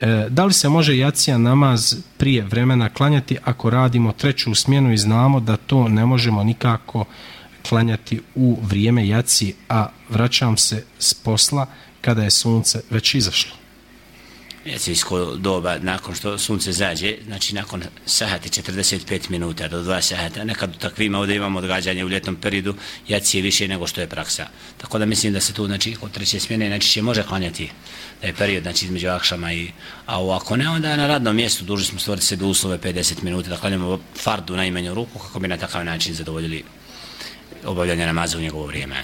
E, da li se može jacija namaz prije vremena klanjati ako radimo treću smjenu i znamo da to ne možemo nikako klanjati u vrijeme jaci, a vraćam se s posla kada je sunce već izašlo? Jacijsko doba, nakon što sunce zađe, znači nakon sahati 45 minuta do 2 sahata, nekad u takvima ovdje imamo odgađanje u ljetnom periodu, jaci je više nego što je praksa. Tako da mislim da se tu, znači, kod treće smjene, znači, će može klanjati da je period, znači, između akšama i, a ovako ne, onda na radnom mjestu duži smo stvoriti se do uslove 50 minuta, da klanjamo fardu na imenju ruku, kako bi na takav način zadovoljili obavljanje namaza u njegovo vrijeme.